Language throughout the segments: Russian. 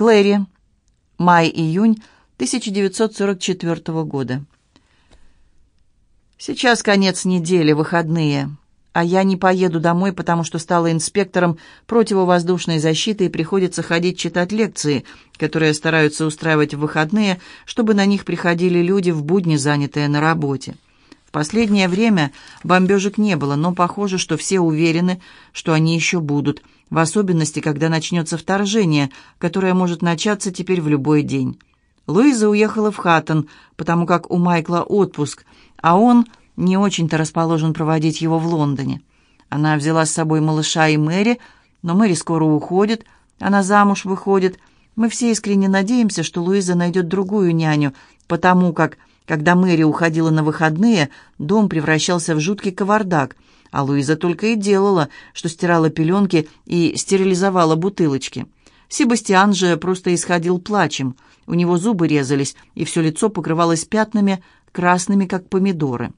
Клэри. Май-июнь 1944 года. Сейчас конец недели, выходные. А я не поеду домой, потому что стала инспектором противовоздушной защиты и приходится ходить читать лекции, которые стараются устраивать в выходные, чтобы на них приходили люди в будни, занятые на работе. В последнее время бомбежек не было, но похоже, что все уверены, что они еще будут, в особенности, когда начнется вторжение, которое может начаться теперь в любой день. Луиза уехала в Хаттон, потому как у Майкла отпуск, а он не очень-то расположен проводить его в Лондоне. Она взяла с собой малыша и Мэри, но Мэри скоро уходит, она замуж выходит. Мы все искренне надеемся, что Луиза найдет другую няню, потому как когда Мэри уходила на выходные, дом превращался в жуткий кавардак, а Луиза только и делала, что стирала пеленки и стерилизовала бутылочки. Себастьян же просто исходил плачем. У него зубы резались, и все лицо покрывалось пятнами, красными, как помидоры.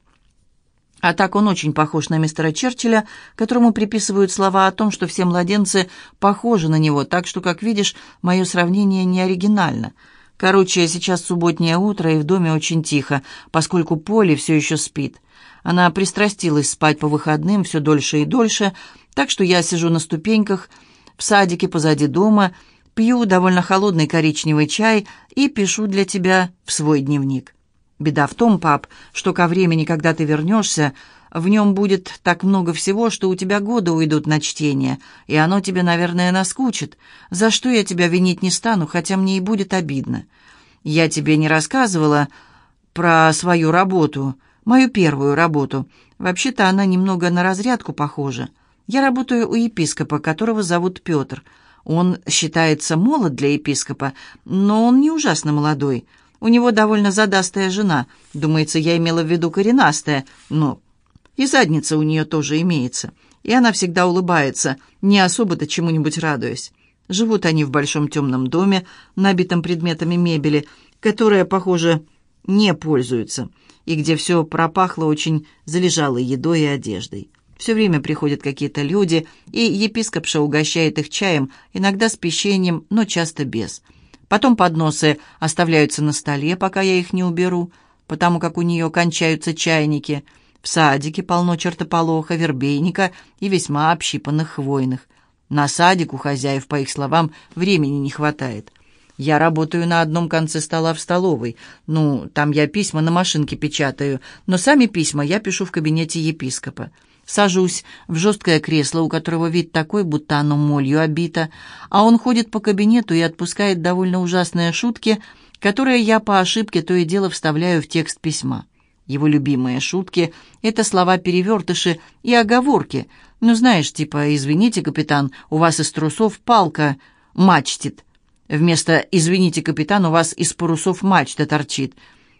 А так он очень похож на мистера Черчилля, которому приписывают слова о том, что все младенцы похожи на него, так что, как видишь, мое сравнение не оригинально — Короче, сейчас субботнее утро, и в доме очень тихо, поскольку Поле все еще спит. Она пристрастилась спать по выходным все дольше и дольше, так что я сижу на ступеньках в садике позади дома, пью довольно холодный коричневый чай и пишу для тебя в свой дневник. Беда в том, пап, что ко времени, когда ты вернешься, в нем будет так много всего, что у тебя годы уйдут на чтение, и оно тебе, наверное, наскучит. За что я тебя винить не стану, хотя мне и будет обидно. Я тебе не рассказывала про свою работу, мою первую работу. Вообще-то она немного на разрядку похожа. Я работаю у епископа, которого зовут Петр. Он считается молод для епископа, но он не ужасно молодой. У него довольно задастая жена. Думается, я имела в виду коренастая, но и задница у нее тоже имеется. И она всегда улыбается, не особо-то чему-нибудь радуясь. Живут они в большом темном доме, набитом предметами мебели, которая, похоже, не пользуются, и где все пропахло очень залежалой едой и одеждой. Все время приходят какие-то люди, и епископша угощает их чаем, иногда с печеньем, но часто без. Потом подносы оставляются на столе, пока я их не уберу, потому как у нее кончаются чайники – в садике полно чертополоха, вербейника и весьма общипанных хвойных. На садик у хозяев, по их словам, времени не хватает. Я работаю на одном конце стола в столовой. Ну, там я письма на машинке печатаю, но сами письма я пишу в кабинете епископа. Сажусь в жесткое кресло, у которого вид такой, будто оно молью обито, а он ходит по кабинету и отпускает довольно ужасные шутки, которые я по ошибке то и дело вставляю в текст письма. Его любимые шутки — это слова-перевертыши и оговорки. Ну, знаешь, типа «Извините, капитан, у вас из трусов палка мачтит». Вместо «Извините, капитан, у вас из парусов мачта торчит».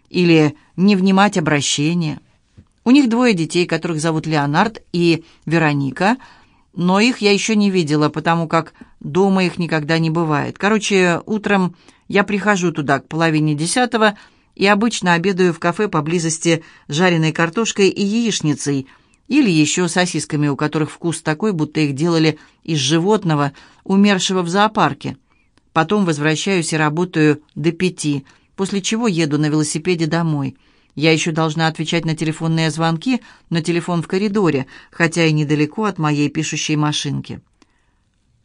Или «Не внимать обращение». У них двое детей, которых зовут Леонард и Вероника, но их я еще не видела, потому как дома их никогда не бывает. Короче, утром я прихожу туда к половине десятого — и обычно обедаю в кафе поблизости жареной картошкой и яичницей, или еще сосисками, у которых вкус такой, будто их делали из животного, умершего в зоопарке. Потом возвращаюсь и работаю до пяти, после чего еду на велосипеде домой. Я еще должна отвечать на телефонные звонки, но телефон в коридоре, хотя и недалеко от моей пишущей машинки.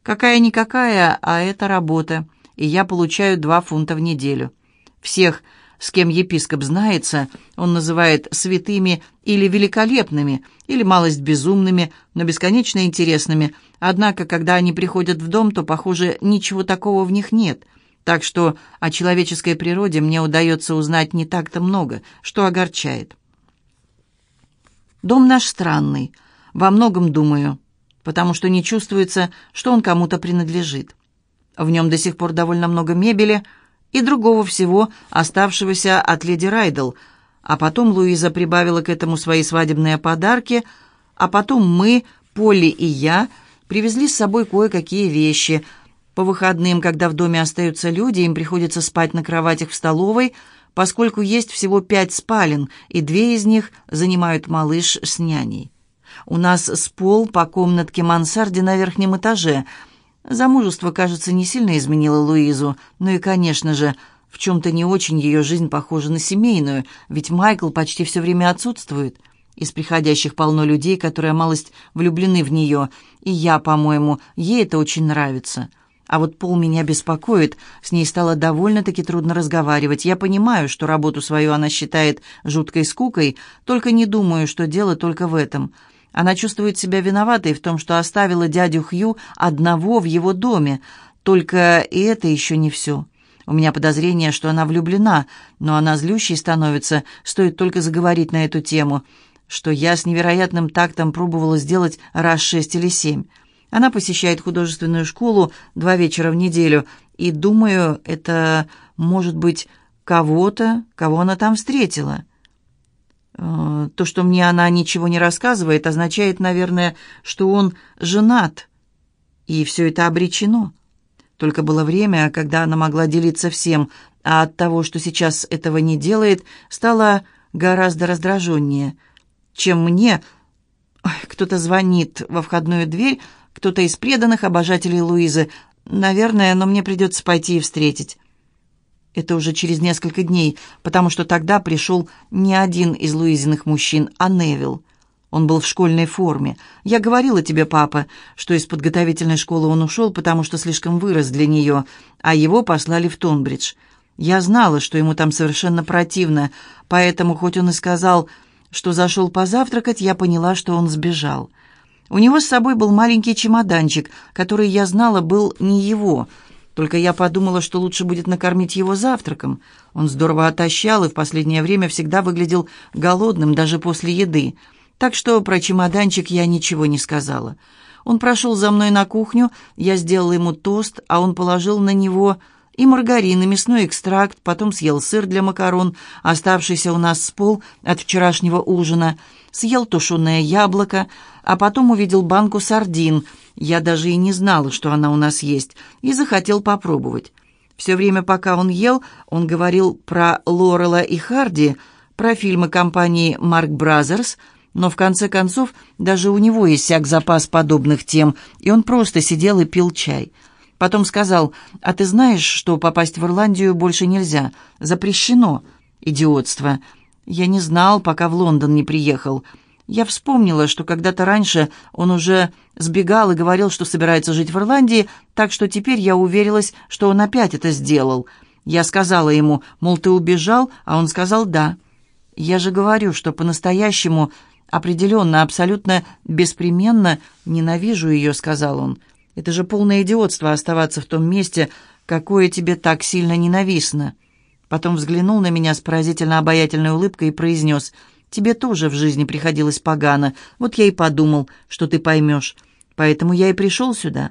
Какая-никакая, а это работа, и я получаю два фунта в неделю. Всех – с кем епископ знается, он называет святыми или великолепными, или малость безумными, но бесконечно интересными. Однако, когда они приходят в дом, то, похоже, ничего такого в них нет. Так что о человеческой природе мне удается узнать не так-то много, что огорчает. Дом наш странный, во многом думаю, потому что не чувствуется, что он кому-то принадлежит. В нем до сих пор довольно много мебели – и другого всего, оставшегося от леди Райдл. А потом Луиза прибавила к этому свои свадебные подарки, а потом мы, Полли и я, привезли с собой кое-какие вещи. По выходным, когда в доме остаются люди, им приходится спать на кроватях в столовой, поскольку есть всего пять спален, и две из них занимают малыш с няней. У нас с пол по комнатке мансарде на верхнем этаже – Замужество, кажется, не сильно изменило Луизу, ну и, конечно же, в чем-то не очень ее жизнь похожа на семейную, ведь Майкл почти все время отсутствует. Из приходящих полно людей, которые малость влюблены в нее, и я, по-моему, ей это очень нравится. А вот Пол меня беспокоит, с ней стало довольно-таки трудно разговаривать. Я понимаю, что работу свою она считает жуткой скукой, только не думаю, что дело только в этом. Она чувствует себя виноватой в том, что оставила дядю Хью одного в его доме. Только и это еще не все. У меня подозрение, что она влюблена, но она злющей становится, стоит только заговорить на эту тему, что я с невероятным тактом пробовала сделать раз шесть или семь. Она посещает художественную школу два вечера в неделю, и, думаю, это может быть кого-то, кого она там встретила. Э, то, что мне она ничего не рассказывает, означает, наверное, что он женат, и все это обречено. Только было время, когда она могла делиться всем, а от того, что сейчас этого не делает, стало гораздо раздраженнее, чем мне. Кто-то звонит во входную дверь, кто-то из преданных обожателей Луизы. Наверное, но мне придется пойти и встретить. Это уже через несколько дней, потому что тогда пришел не один из Луизиных мужчин, а Невил. Он был в школьной форме. Я говорила тебе, папа, что из подготовительной школы он ушел, потому что слишком вырос для нее, а его послали в Тонбридж. Я знала, что ему там совершенно противно, поэтому, хоть он и сказал, что зашел позавтракать, я поняла, что он сбежал. У него с собой был маленький чемоданчик, который, я знала, был не его — только я подумала, что лучше будет накормить его завтраком. Он здорово отощал и в последнее время всегда выглядел голодным, даже после еды. Так что про чемоданчик я ничего не сказала. Он прошел за мной на кухню, я сделала ему тост, а он положил на него и маргарин, и мясной экстракт, потом съел сыр для макарон, оставшийся у нас с Полли от вчерашнего ужина, съел тушеное яблоко, а потом увидел банку сардин — я даже и не знала, что она у нас есть, и захотел попробовать. Все время, пока он ел, он говорил про Лорела и Харди, про фильмы компании «Marx Brothers», но в конце концов даже у него иссяк запас подобных тем, и он просто сидел и пил чай. Потом сказал, «А ты знаешь, что попасть в Ирландию больше нельзя? Запрещено. Идиотство. Я не знал, пока в Лондон не приехал. Я вспомнила, что когда-то раньше он уже сбегал и говорил, что собирается жить в Ирландии, так что теперь я уверилась, что он опять это сделал. Я сказала ему, мол, ты убежал, а он сказал «да». Я же говорю, что по-настоящему, определенно, абсолютно беспременно ненавижу ее, сказал он. Это же полное идиотство оставаться в том месте, какое тебе так сильно ненавистно. Потом взглянул на меня с поразительно обаятельной улыбкой и произнес – Тебе тоже в жизни приходилось погано. Вот я и подумал, что ты поймешь. Поэтому я и пришел сюда.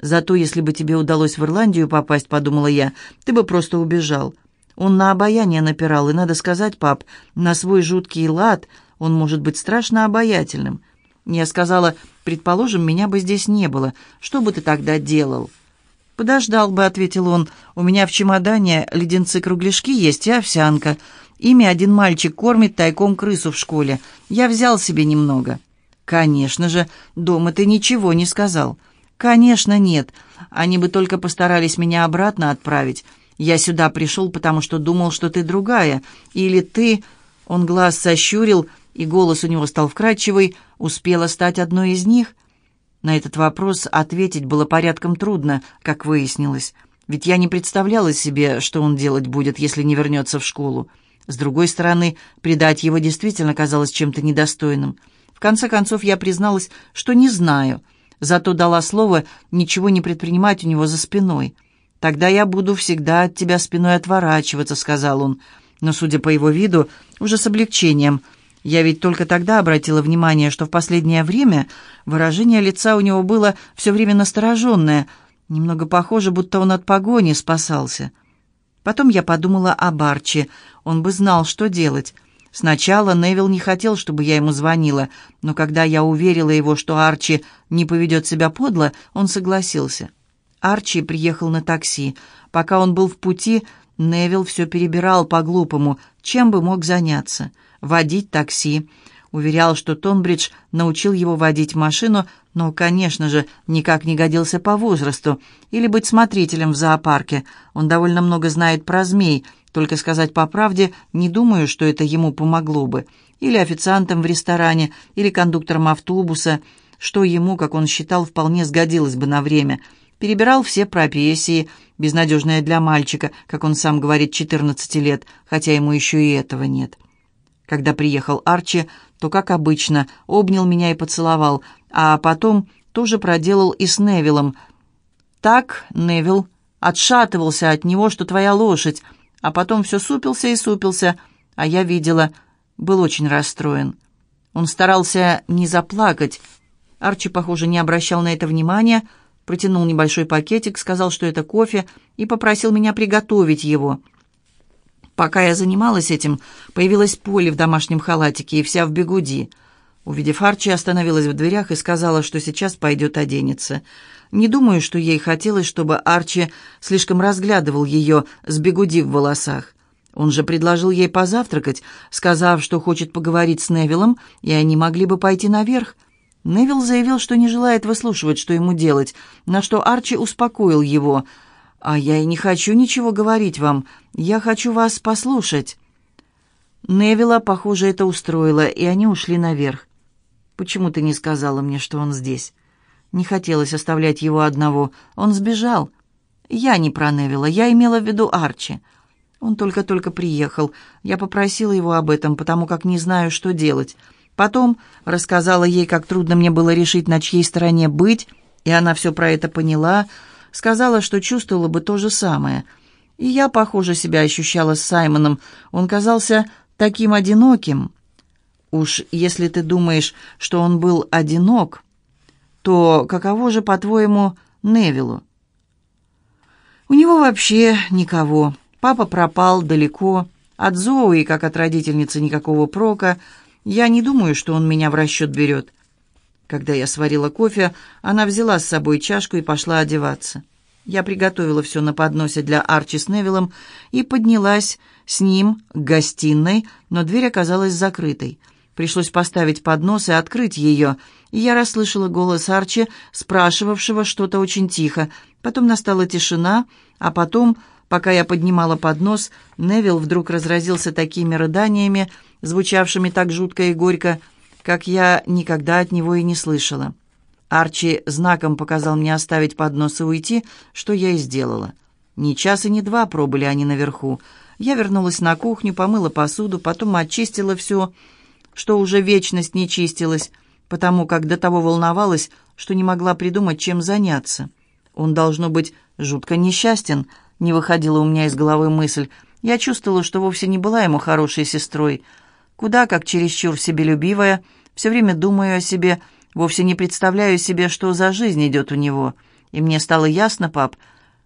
Зато если бы тебе удалось в Ирландию попасть, подумала я, ты бы просто убежал. Он на обаяние напирал, и, надо сказать, пап, на свой жуткий лад он может быть страшно обаятельным. Я сказала, предположим, меня бы здесь не было. Что бы ты тогда делал?» «Подождал бы», — ответил он. «У меня в чемодане леденцы-кругляшки есть и овсянка. Ими один мальчик кормит тайком крысу в школе. Я взял себе немного». «Конечно же, дома ты ничего не сказал». «Конечно нет. Они бы только постарались меня обратно отправить. Я сюда пришел, потому что думал, что ты другая. Или ты...» Он глаз сощурил, и голос у него стал вкрадчивый. «Успела стать одной из них?» На этот вопрос ответить было порядком трудно, как выяснилось. Ведь я не представляла себе, что он делать будет, если не вернется в школу. С другой стороны, предать его действительно казалось чем-то недостойным. В конце концов, я призналась, что не знаю, зато дала слово ничего не предпринимать у него за спиной. «Тогда я буду всегда от тебя спиной отворачиваться», — сказал он. Но, судя по его виду, уже с облегчением. Я ведь только тогда обратила внимание, что в последнее время выражение лица у него было все время настороженное, немного похоже, будто он от погони спасался. Потом я подумала о Барчи. Он бы знал, что делать. Сначала Невил не хотел, чтобы я ему звонила, но когда я уверила его, что Арчи не поведет себя подло, он согласился. Арчи приехал на такси. Пока он был в пути, Невил все перебирал по-глупому, чем бы мог заняться. Водить такси. Уверял, что Тонбридж научил его водить машину, но, конечно же, никак не годился по возрасту. Или быть смотрителем в зоопарке. Он довольно много знает про змей, только сказать по правде, не думаю, что это ему помогло бы. Или официантом в ресторане, или кондуктором автобуса, что ему, как он считал, вполне сгодилось бы на время. Перебирал все профессии, безнадежная для мальчика, как он сам говорит, 14 лет, хотя ему еще и этого нет. Когда приехал Арчи, то, как обычно, обнял меня и поцеловал, а потом тоже проделал и с Невилом. Так Невил отшатывался от него, что твоя лошадь, а потом все супился и супился, а я видела, был очень расстроен. Он старался не заплакать. Арчи, похоже, не обращал на это внимания, протянул небольшой пакетик, сказал, что это кофе, и попросил меня приготовить его — Пока я занималась этим, появилась Полли в домашнем халатике и вся в бегуди. Увидев Арчи, остановилась в дверях и сказала, что сейчас пойдет оденется. Не думаю, что ей хотелось, чтобы Арчи слишком разглядывал ее с бегуди в волосах. Он же предложил ей позавтракать, сказав, что хочет поговорить с Невиллом, и они могли бы пойти наверх. Невилл заявил, что не желает выслушивать, что ему делать, на что Арчи успокоил его – «А я и не хочу ничего говорить вам. Я хочу вас послушать». Невилла, похоже, это устроило, и они ушли наверх. «Почему ты не сказала мне, что он здесь?» Не хотелось оставлять его одного. Он сбежал. Я не про Невилла, я имела в виду Арчи. Он только-только приехал. Я попросила его об этом, потому как не знаю, что делать. Потом рассказала ей, как трудно мне было решить, на чьей стороне быть, и она все про это поняла — сказала, что чувствовала бы то же самое. И я, похоже, себя ощущала с Саймоном. Он казался таким одиноким. Уж если ты думаешь, что он был одинок, то каково же, по-твоему, Невилу? У него вообще никого. Папа пропал далеко. От Зоуи, как от родительницы, никакого прока. Я не думаю, что он меня в расчет берет. Когда я сварила кофе, она взяла с собой чашку и пошла одеваться. Я приготовила все на подносе для Арчи с Невиллом и поднялась с ним к гостиной, но дверь оказалась закрытой. Пришлось поставить поднос и открыть ее, и я расслышала голос Арчи, спрашивавшего что-то очень тихо. Потом настала тишина, а потом, пока я поднимала поднос, Невилл вдруг разразился такими рыданиями, звучавшими так жутко и горько, как я никогда от него и не слышала. Арчи знаком показал мне оставить поднос и уйти, что я и сделала. Ни час и ни два пробыли они наверху. Я вернулась на кухню, помыла посуду, потом очистила все, что уже вечность не чистилось, потому как до того волновалась, что не могла придумать, чем заняться. Он, должно быть, жутко несчастен, не выходила у меня из головы мысль. Я чувствовала, что вовсе не была ему хорошей сестрой — Куда как чересчур себелюбивая, все время думаю о себе, вовсе не представляю себе, что за жизнь идет у него. И мне стало ясно, пап,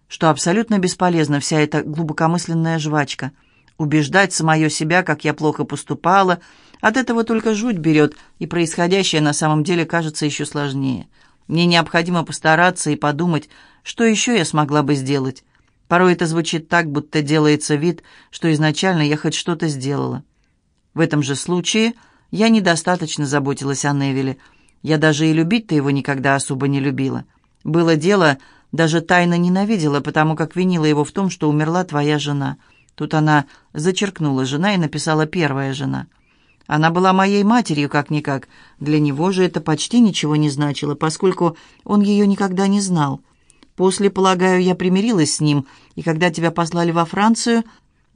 что абсолютно бесполезна вся эта глубокомысленная жвачка. Убеждать самое себя, как я плохо поступала, от этого только жуть берет, и происходящее на самом деле кажется еще сложнее. Мне необходимо постараться и подумать, что еще я смогла бы сделать. Порой это звучит так, будто делается вид, что изначально я хоть что-то сделала. В этом же случае я недостаточно заботилась о Невиле. Я даже и любить-то его никогда особо не любила. Было дело, даже тайно ненавидела, потому как винила его в том, что умерла твоя жена. Тут она зачеркнула «жена» и написала «первая жена». Она была моей матерью, как-никак. Для него же это почти ничего не значило, поскольку он ее никогда не знал. После, полагаю, я примирилась с ним, и когда тебя послали во Францию,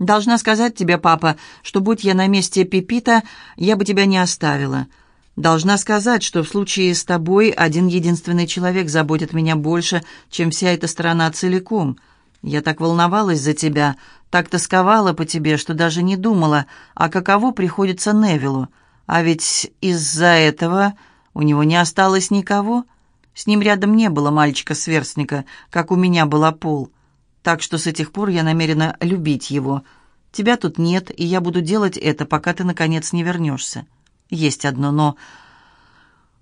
Должна сказать тебе, папа, что будь я на месте Пипита, я бы тебя не оставила. Должна сказать, что в случае с тобой один единственный человек заботит меня больше, чем вся эта страна целиком. Я так волновалась за тебя, так тосковала по тебе, что даже не думала, а каково приходится Невилу. А ведь из-за этого у него не осталось никого. С ним рядом не было мальчика-сверстника, как у меня была Пол. Так что с этих пор я намерена любить его. Тебя тут нет, и я буду делать это, пока ты, наконец, не вернешься. Есть одно «но».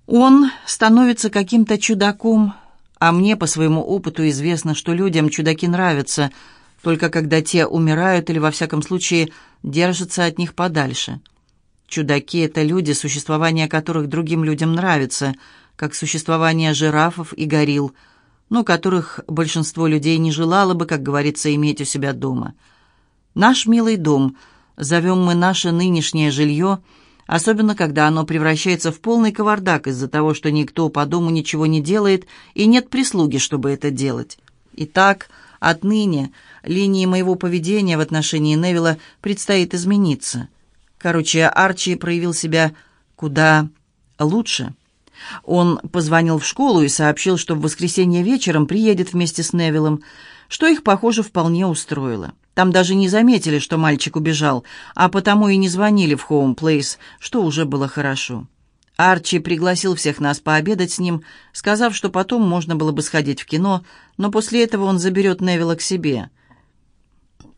Он становится каким-то чудаком, а мне по своему опыту известно, что людям чудаки нравятся, только когда те умирают или, во всяком случае, держатся от них подальше. Чудаки — это люди, существование которых другим людям нравится, как существование жирафов и горилл, но которых большинство людей не желало бы, как говорится, иметь у себя дома. Наш милый дом, зовем мы наше нынешнее жилье, особенно когда оно превращается в полный кавардак из-за того, что никто по дому ничего не делает и нет прислуги, чтобы это делать. Итак, отныне линии моего поведения в отношении Невилла предстоит измениться. Короче, Арчи проявил себя куда лучше. Он позвонил в школу и сообщил, что в воскресенье вечером приедет вместе с Невиллом, что их, похоже, вполне устроило. Там даже не заметили, что мальчик убежал, а потому и не звонили в Хоум Плейс, что уже было хорошо. Арчи пригласил всех нас пообедать с ним, сказав, что потом можно было бы сходить в кино, но после этого он заберет Невилла к себе.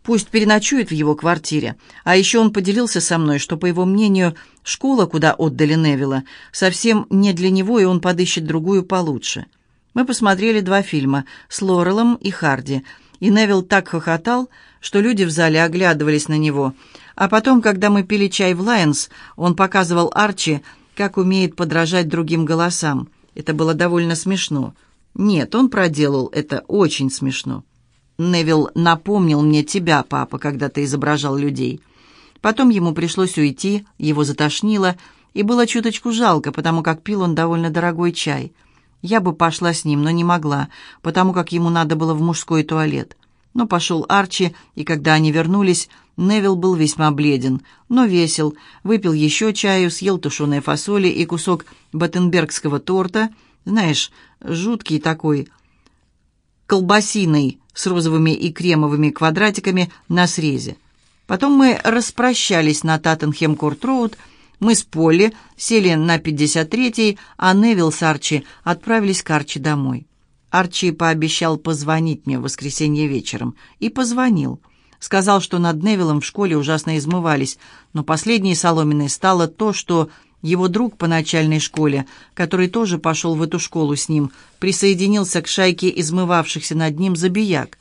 Пусть переночует в его квартире. А еще он поделился со мной, что, по его мнению, школа, куда отдали Невилла, совсем не для него, и он подыщет другую получше. Мы посмотрели два фильма с Лорелом и Харди, и Невилл так хохотал, что люди в зале оглядывались на него. А потом, когда мы пили чай в Лайонс, он показывал Арчи, как умеет подражать другим голосам. Это было довольно смешно. Нет, он проделал это очень смешно. Невил напомнил мне тебя, папа, когда ты изображал людей. Потом ему пришлось уйти, его затошнило, и было чуточку жалко, потому как пил он довольно дорогой чай. Я бы пошла с ним, но не могла, потому как ему надо было в мужской туалет. Но пошел Арчи, и когда они вернулись, Невил был весьма бледен, но весел, выпил еще чаю, съел тушеные фасоли и кусок баттенбергского торта, знаешь, жуткий такой, колбасиный, с розовыми и кремовыми квадратиками на срезе. Потом мы распрощались на Таттенхем-Корт-Роуд, мы с Полли сели на 53-й, а Невил с Арчи отправились к Арчи домой. Арчи пообещал позвонить мне в воскресенье вечером. И позвонил. Сказал, что над Невиллом в школе ужасно измывались, но последней соломенной стало то, что его друг по начальной школе, который тоже пошел в эту школу с ним, присоединился к шайке измывавшихся над ним забияк.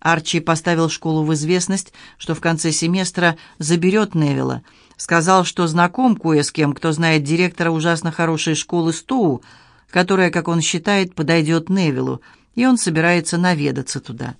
Арчи поставил школу в известность, что в конце семестра заберет Невилла. Сказал, что знаком кое с кем, кто знает директора ужасно хорошей школы Стоу, которая, как он считает, подойдет Невиллу, и он собирается наведаться туда.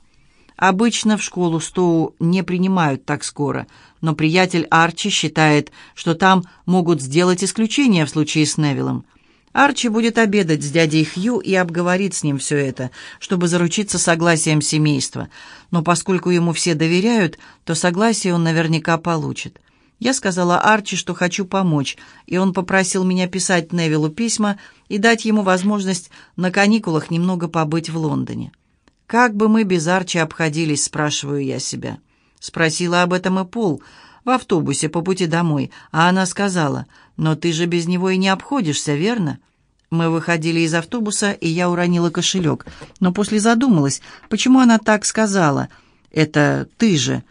Обычно в школу Стоу не принимают так скоро, но приятель Арчи считает, что там могут сделать исключение в случае с Невиллом. Арчи будет обедать с дядей Хью и обговорит с ним все это, чтобы заручиться согласием семейства. Но поскольку ему все доверяют, то согласие он наверняка получит. Я сказала Арчи, что хочу помочь, и он попросил меня писать Невиллу письма и дать ему возможность на каникулах немного побыть в Лондоне. «Как бы мы без Арчи обходились?» – спрашиваю я себя. Спросила об этом и Пол в автобусе по пути домой, а она сказала, «Но ты же без него и не обходишься, верно?» Мы выходили из автобуса, и я уронила кошелек, но после задумалась, почему она так сказала. «Это ты же».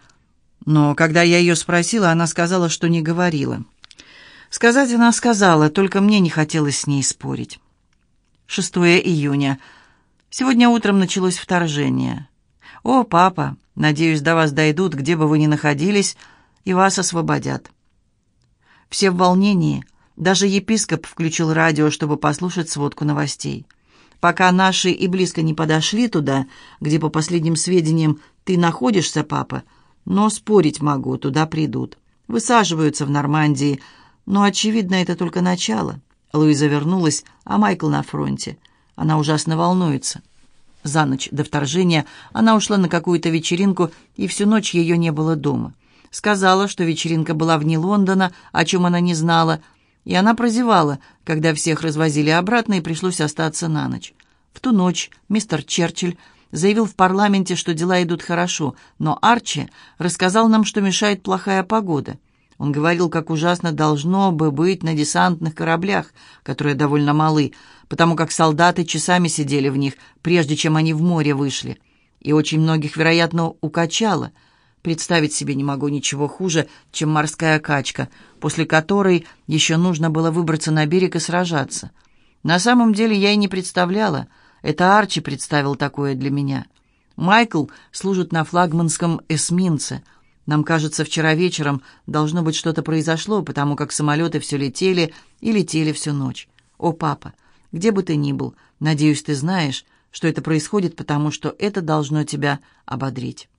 Но когда я ее спросила, она сказала, что не говорила. Сказать она сказала, только мне не хотелось с ней спорить. 6 июня. Сегодня утром началось вторжение. «О, папа, надеюсь, до вас дойдут, где бы вы ни находились, и вас освободят». Все в волнении. Даже епископ включил радио, чтобы послушать сводку новостей. Пока наши и близко не подошли туда, где, по последним сведениям, ты находишься, папа, но спорить могу, туда придут. Высаживаются в Нормандии, но, очевидно, это только начало. Луиза вернулась, а Майкл на фронте. Она ужасно волнуется. За ночь до вторжения она ушла на какую-то вечеринку, и всю ночь ее не было дома. Сказала, что вечеринка была вне Лондона, о чем она не знала, и она прозевала, когда всех развозили обратно, и пришлось остаться на ночь. В ту ночь мистер Черчилль заявил в парламенте, что дела идут хорошо, но Арчи рассказал нам, что мешает плохая погода. Он говорил, как ужасно должно бы быть на десантных кораблях, которые довольно малы, потому как солдаты часами сидели в них, прежде чем они в море вышли. И очень многих, вероятно, укачало. Представить себе не могу ничего хуже, чем морская качка, после которой еще нужно было выбраться на берег и сражаться. На самом деле я и не представляла. Это Арчи представил такое для меня. Майкл служит на флагманском эсминце. Нам кажется, вчера вечером должно быть что-то произошло, потому как самолеты все летели и летели всю ночь. О, папа, где бы ты ни был, надеюсь, ты знаешь, что это происходит, потому что это должно тебя ободрить».